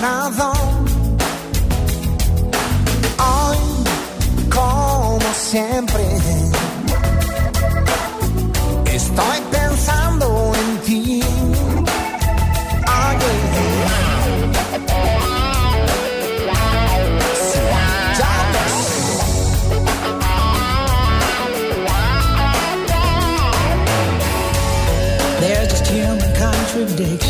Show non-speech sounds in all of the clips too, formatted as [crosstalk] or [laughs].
parado. Hoy, como siempre, estoy pensando en ti. There's just human contradiction.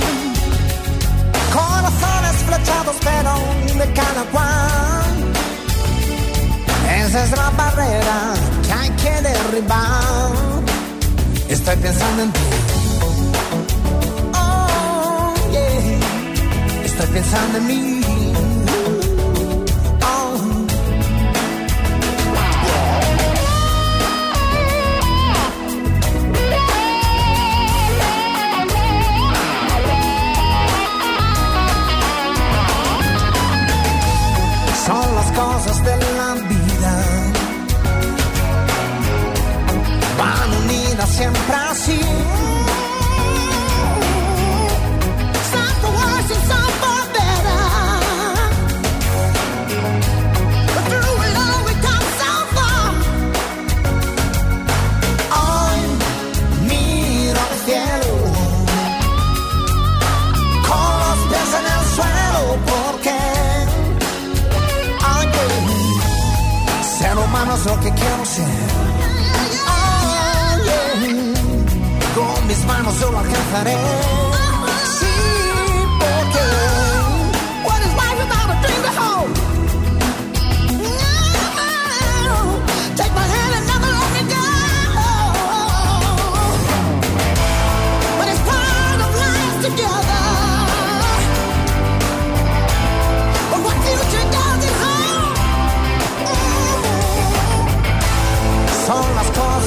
Corazones flechados, pero de cada cual. Esa es la barrera que hay que derribar. Estoy pensando en ti. Oh, yeah. Estoy pensando en mí. Cosas de la vida. Van unidas siempre así. Es que quiero ser. Oye, con mis manos yo lo alcanzaré.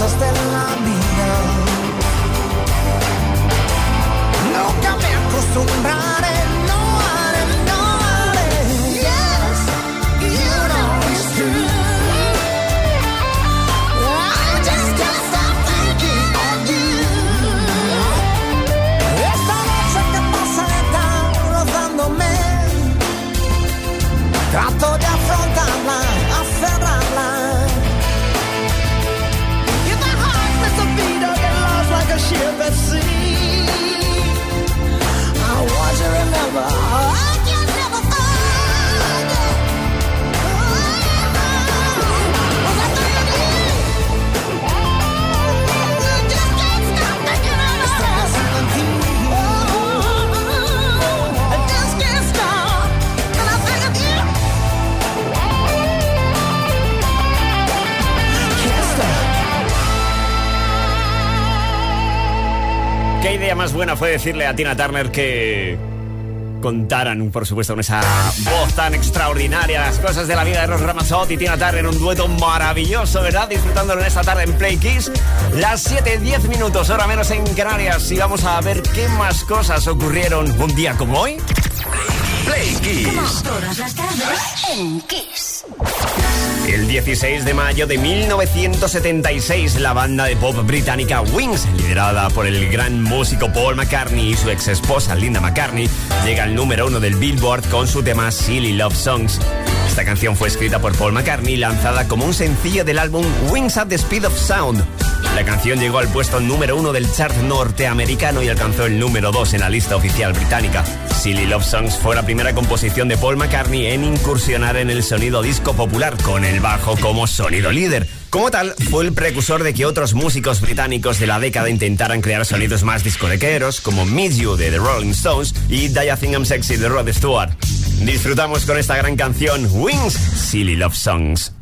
Cosas de la vida. Nunca me acostumbraré, buena fue decirle a Tina Turner que contaran, por supuesto, con esa voz tan extraordinaria, las cosas de la vida de Ross Ramazzotti y Tina Turner, un dueto maravilloso, ¿verdad? Disfrutándolo en esta tarde en Play Kiss. Las 7.10 minutos, hora menos en Canarias, y vamos a ver qué más cosas ocurrieron un día como hoy. Play Kiss. Todas las tardes en Kiss. El 16 de mayo de 1976, la banda de pop británica Wings, liderada por el gran músico Paul McCartney y su ex esposa Linda McCartney, llega al número uno del Billboard con su tema Silly Love Songs. Esta canción fue escrita por Paul McCartney y lanzada como un sencillo del álbum Wings at the Speed of Sound. La canción llegó al puesto número uno del chart norteamericano y alcanzó el número dos en la lista oficial británica. Silly Love Songs fue la primera composición de Paul McCartney en incursionar en el sonido disco popular con el bajo como sonido líder. Como tal, fue el precursor de que otros músicos británicos de la década intentaran crear sonidos más discotequeros, como Meet You de The Rolling Stones y Die I I'm Sexy de Rod Stewart. Disfrutamos con esta gran canción, Wings, Silly Love Songs.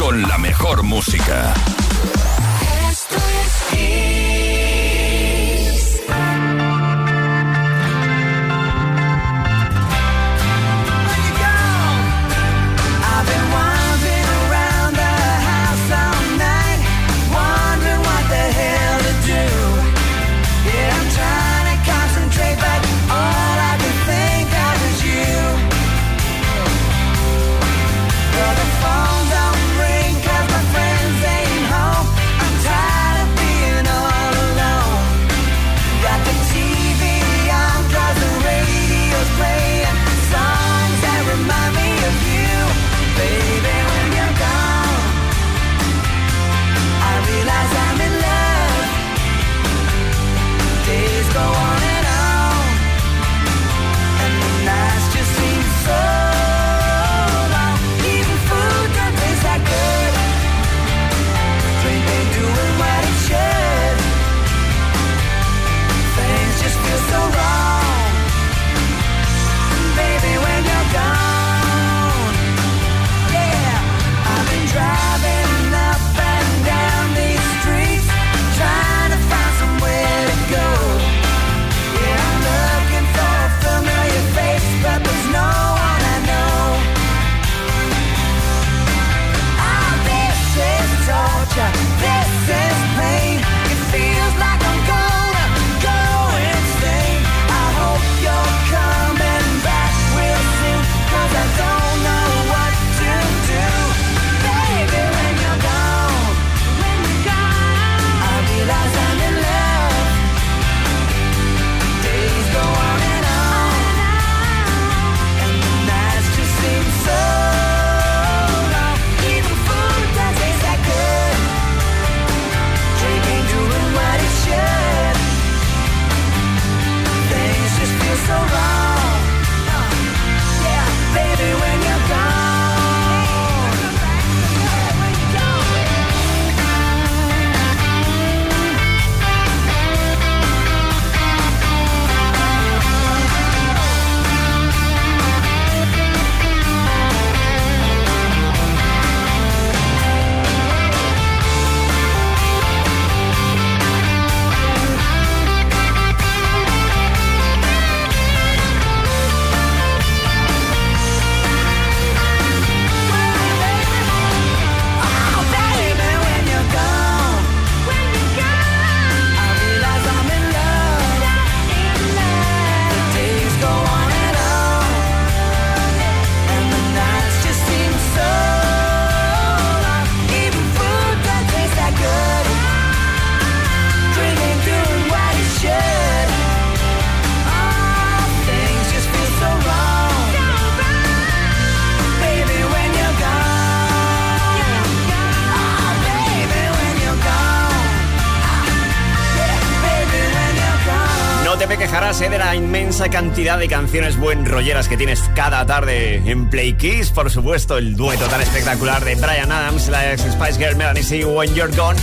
Con la mejor música. Inmensa cantidad de canciones buen rolleras que tienes cada tarde en Play Kiss. Por supuesto, el dueto tan espectacular de Brian Adams, la ex Spice Girl Melanie C. When You're Gone.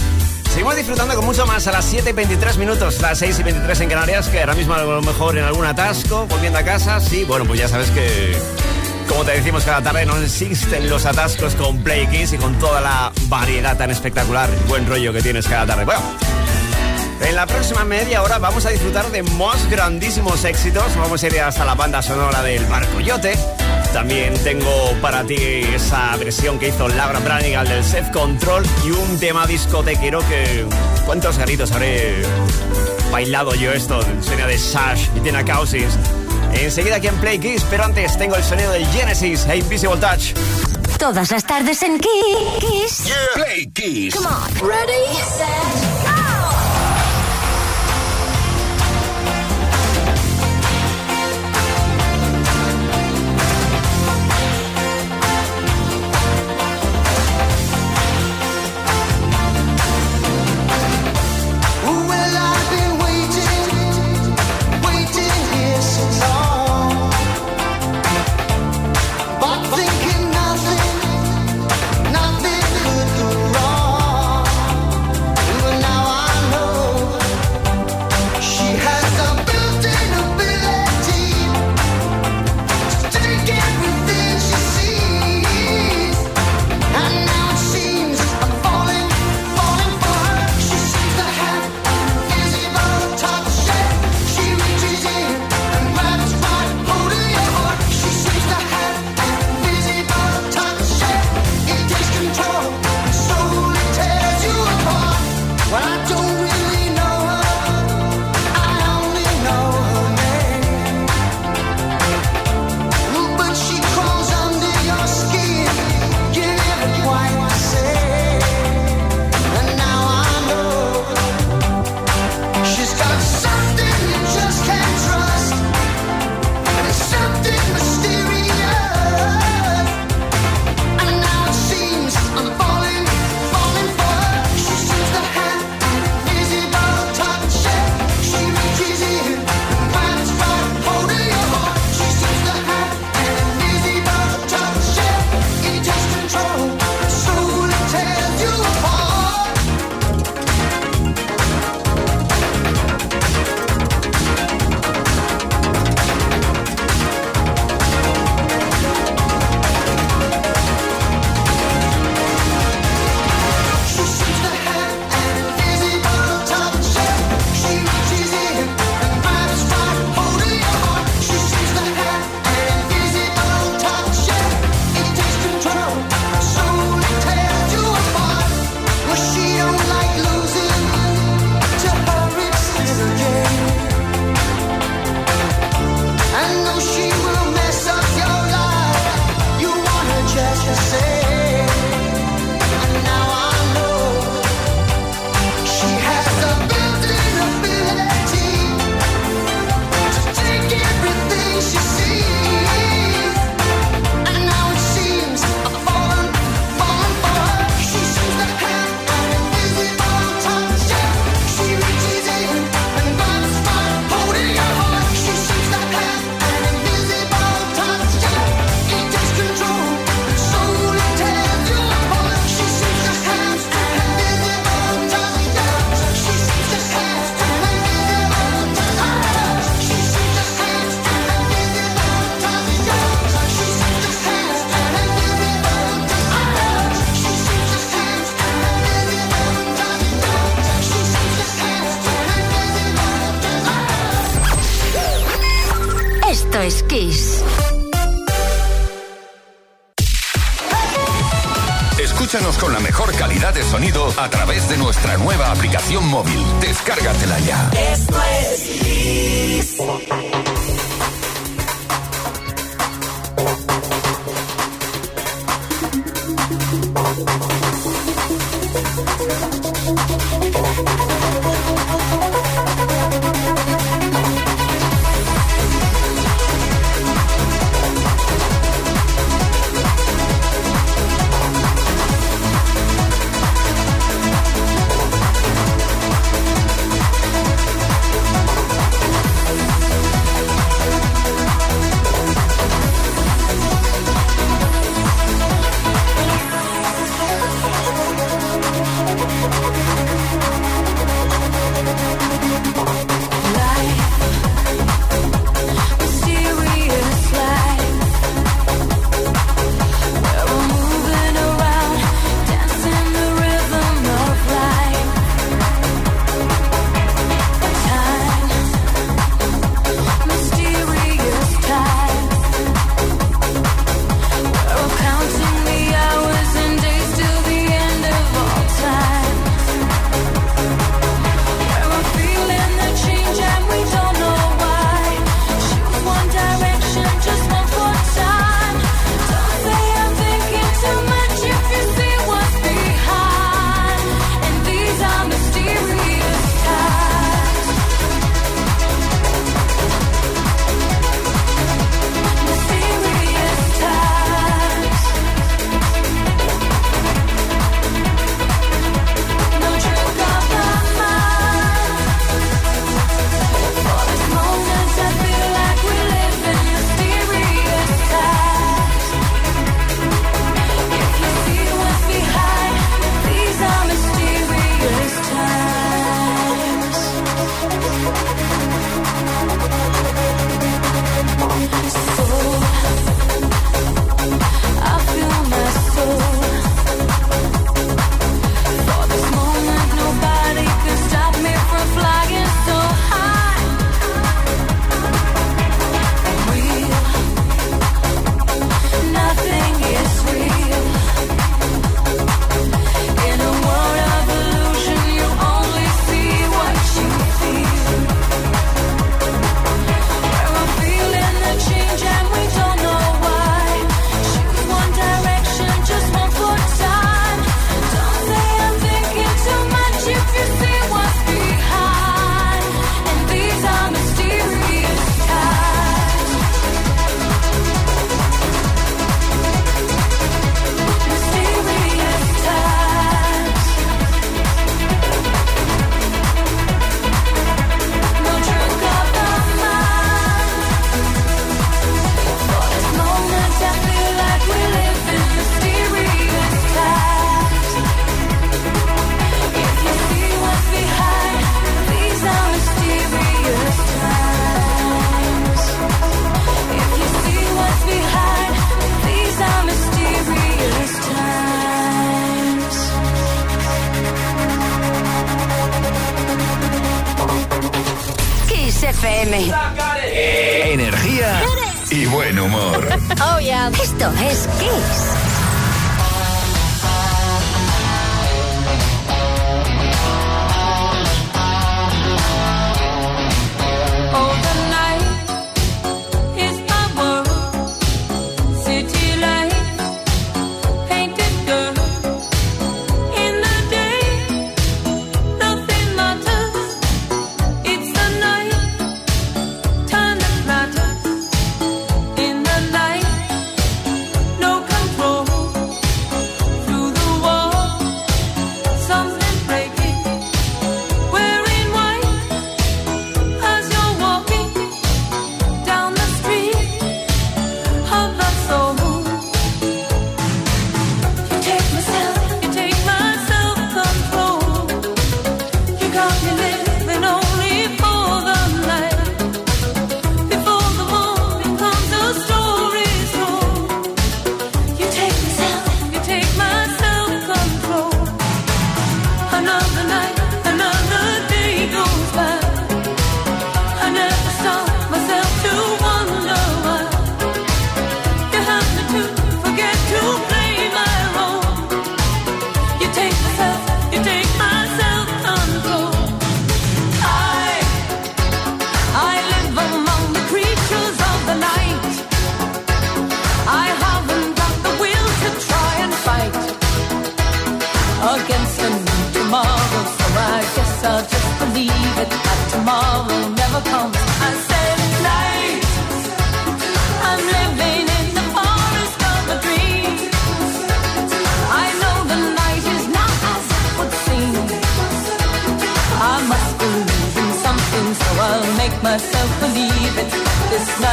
Seguimos disfrutando con mucho más a las 7 y 23 minutos, las 6 y 23 en Canarias, que ahora mismo a lo mejor en algún atasco, volviendo a casa. Sí, bueno, pues ya sabes que, como te decimos cada tarde, no existen los atascos con Play Kiss y con toda la variedad tan espectacular, buen rollo que tienes cada tarde. Bueno. En la próxima media hora vamos a disfrutar de más grandísimos éxitos. Vamos a ir hasta la banda sonora del Barco Yote. También tengo para ti esa versión que hizo Laura Branigan del Self Control y un tema discotequero que... ¿Cuántos garitos habré bailado yo esto? Sonido de Sash y Tina Cousins. Enseguida aquí en Play Kiss, pero antes tengo el sonido del Genesis e Invisible Touch. Todas las tardes en Kiss. Play Kiss. Come on. Ready, set,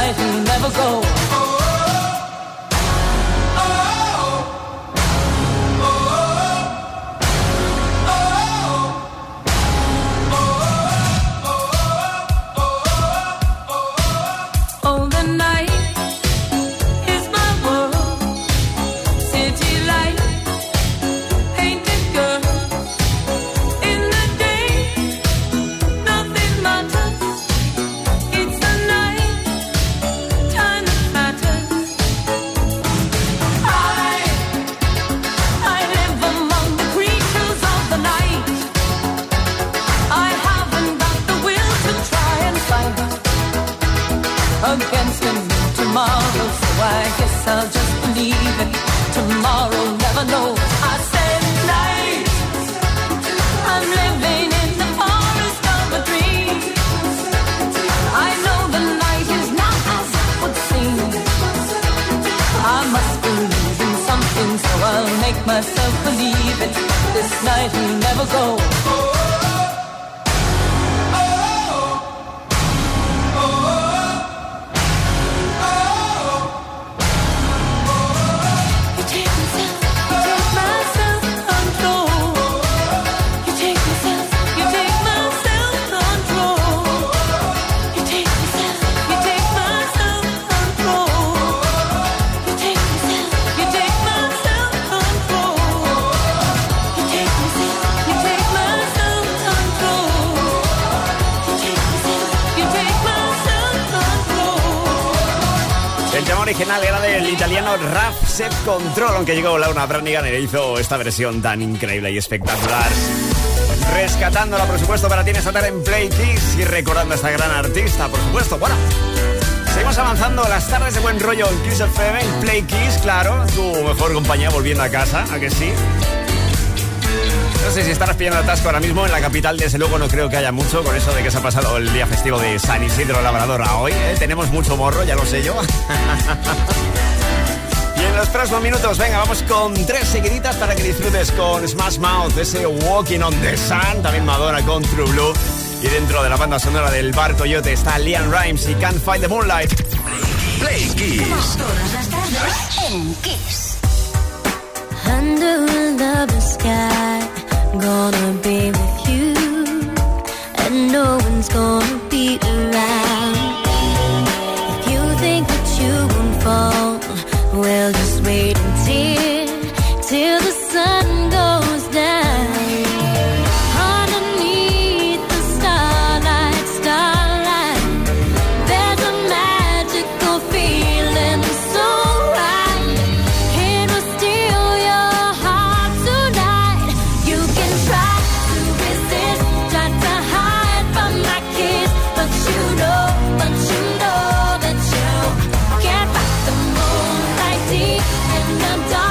You'll never go. original era del italiano Raf Set Control, aunque llegó Laura Branigan y le hizo esta versión tan increíble y espectacular. Rescatándola, por supuesto, para ti en esta tarde en Play Kiss y recordando a esta gran artista, por supuesto. Bueno, seguimos avanzando las tardes de buen rollo en Kiss FM, en Play Kiss, claro, tu mejor compañía volviendo a casa, ¿a que sí? No sé si estarás pillando atasco ahora mismo en la capital, desde luego no creo que haya mucho con eso de que se ha pasado el día festivo de San Isidro Labrador a hoy. ¿eh? Tenemos mucho morro, ya lo sé yo. [laughs] y en los próximos minutos, venga, vamos con tres seguiditas para que disfrutes con Smash Mouth, ese Walking on the Sun, también Madonna con True Blue. Y dentro de la banda sonora del Bar Coyote está Liam Rimes y Can't Fight the Moonlight. Play Kiss. gonna be with you, and no one's gonna be around. In the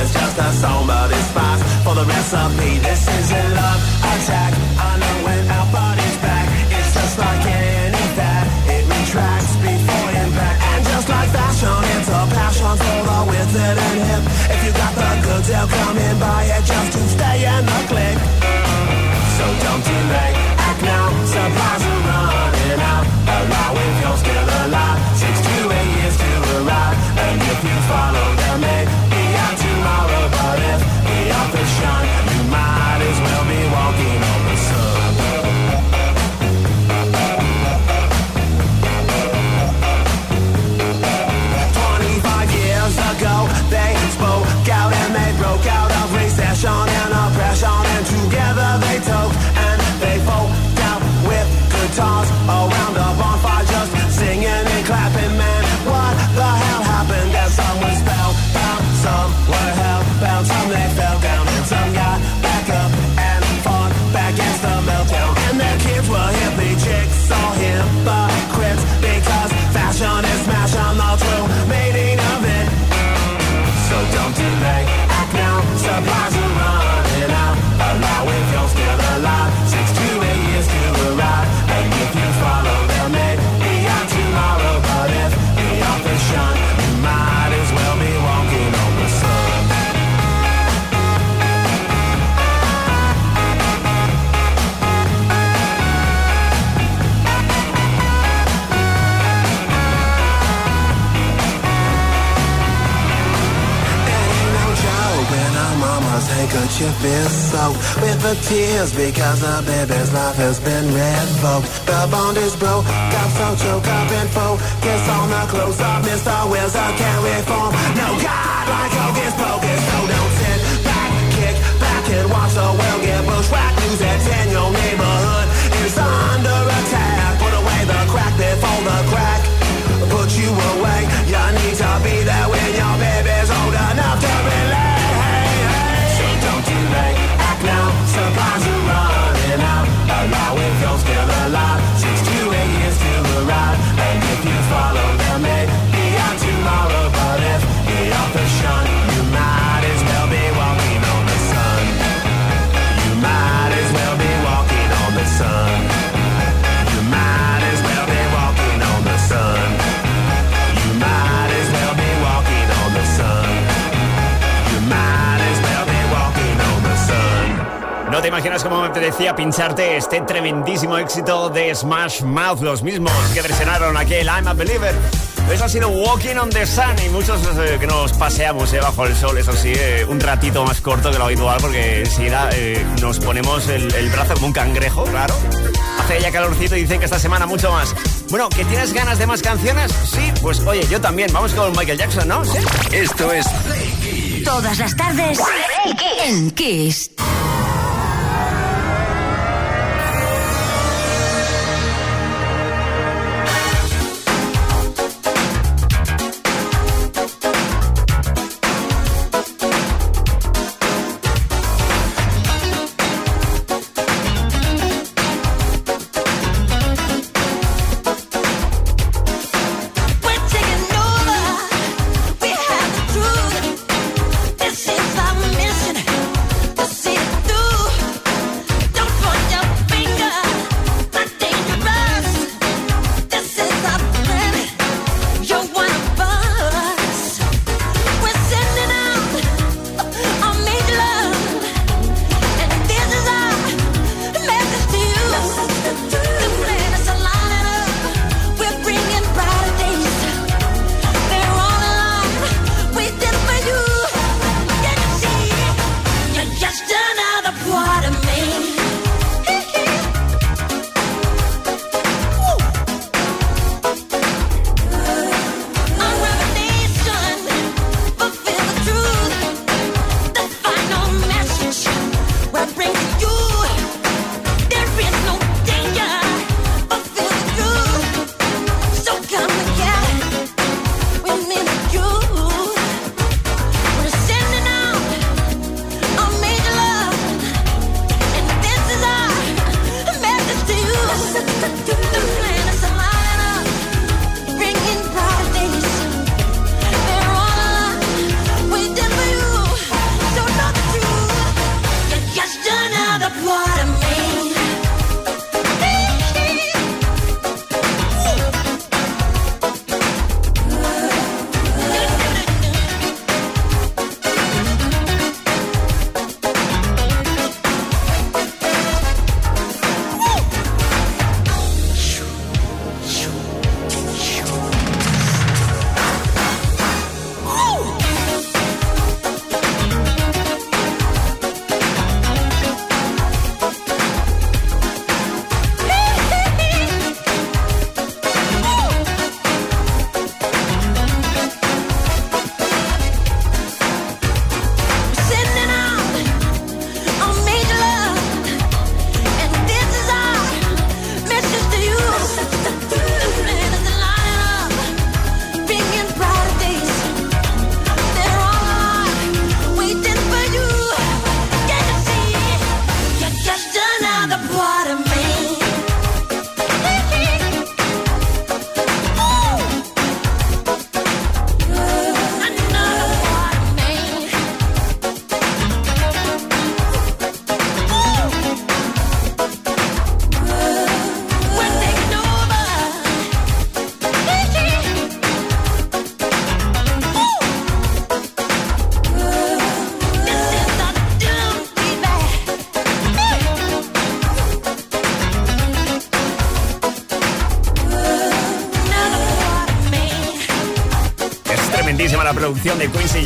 it's just a song, but it's fast for the recipe. This is a love attack. Come and buy it just to stay in the click. So don't delay, tears because the baby's life has been revoked. The bond is broke, got so choked up and focus on the close up. Mr. Wilson can't reform. No God like hocus pocus, so don't sit back, kick back and watch the world get bushwhacked. News that's in your neighborhood is under attack. Put away the crack before the crack put you away. You need to be there when your No te imaginas cómo me apetecía pincharte este tremendísimo éxito de Smash Mouth, los mismos que versionaron aquel I'm a Believer. Eso ha sido Walking on the Sun y muchos eh, que nos paseamos eh, bajo el sol, eso sí, eh, un ratito más corto que lo habitual porque enseguida eh, nos ponemos el, el brazo como un cangrejo, claro. Hace ya calorcito y dicen que esta semana mucho más. Bueno, ¿que tienes ganas de más canciones? Sí, pues oye, yo también. Vamos con Michael Jackson, ¿no? ¿Sí? Esto es Todas las tardes en Kiss.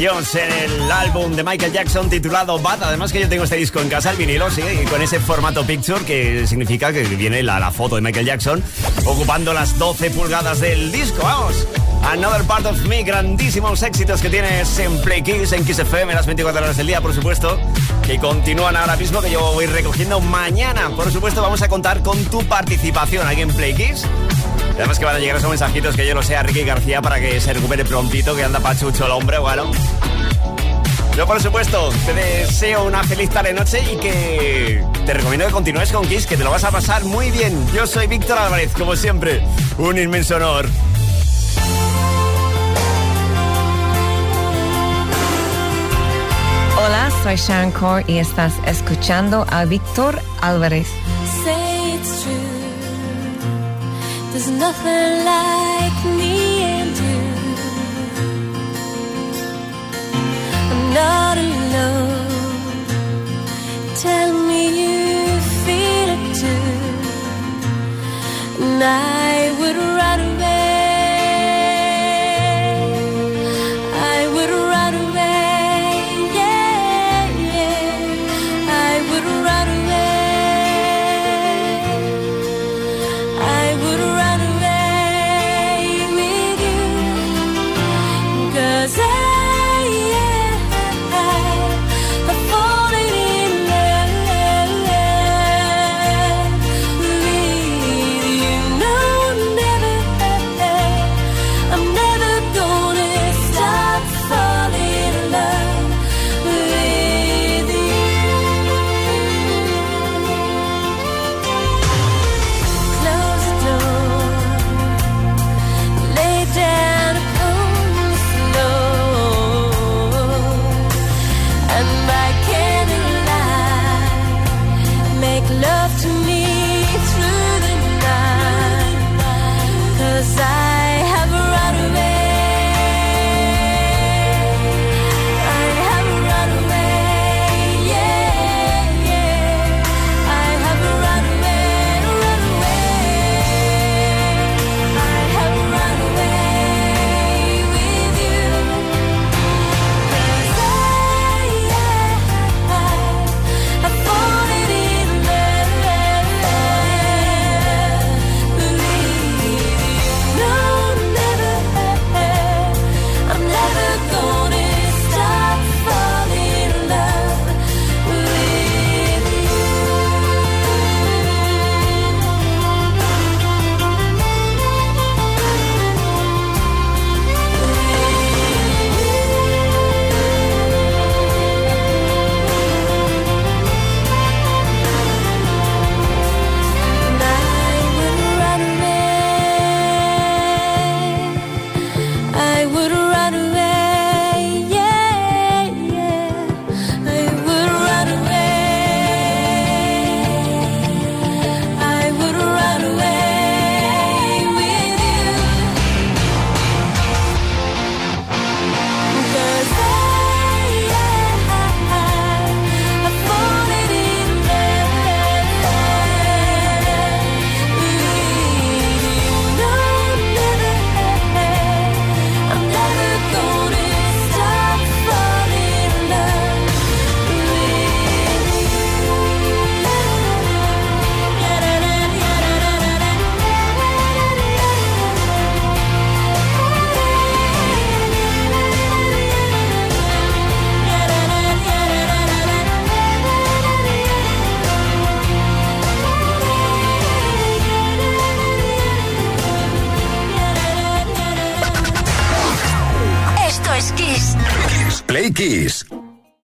En el álbum de Michael Jackson titulado Bad. Además que yo tengo este disco en casa, el vinilo, sí, con ese formato picture que significa que viene la, foto de Michael Jackson ocupando las 12 pulgadas del disco. Vamos. Another Part of Me, grandísimos éxitos que tienes en Play Kiss, en Kiss FM, las 24 horas del día, por supuesto, que continúan ahora mismo, que yo voy recogiendo mañana. Por supuesto, vamos a contar con tu participación aquí en Play Kiss. Además que van a llegar esos mensajitos que yo lo sé Ricky García para que se recupere prontito, que anda pachucho el hombre, bueno. Yo, por supuesto, te deseo una feliz tarde noche y que te recomiendo que continúes con Kiss, que te lo vas a pasar muy bien. Yo soy Víctor Álvarez, como siempre. Un inmenso honor. Hola, soy Sharon Core y estás escuchando a Víctor Álvarez. say it's true. There's nothing like me 날.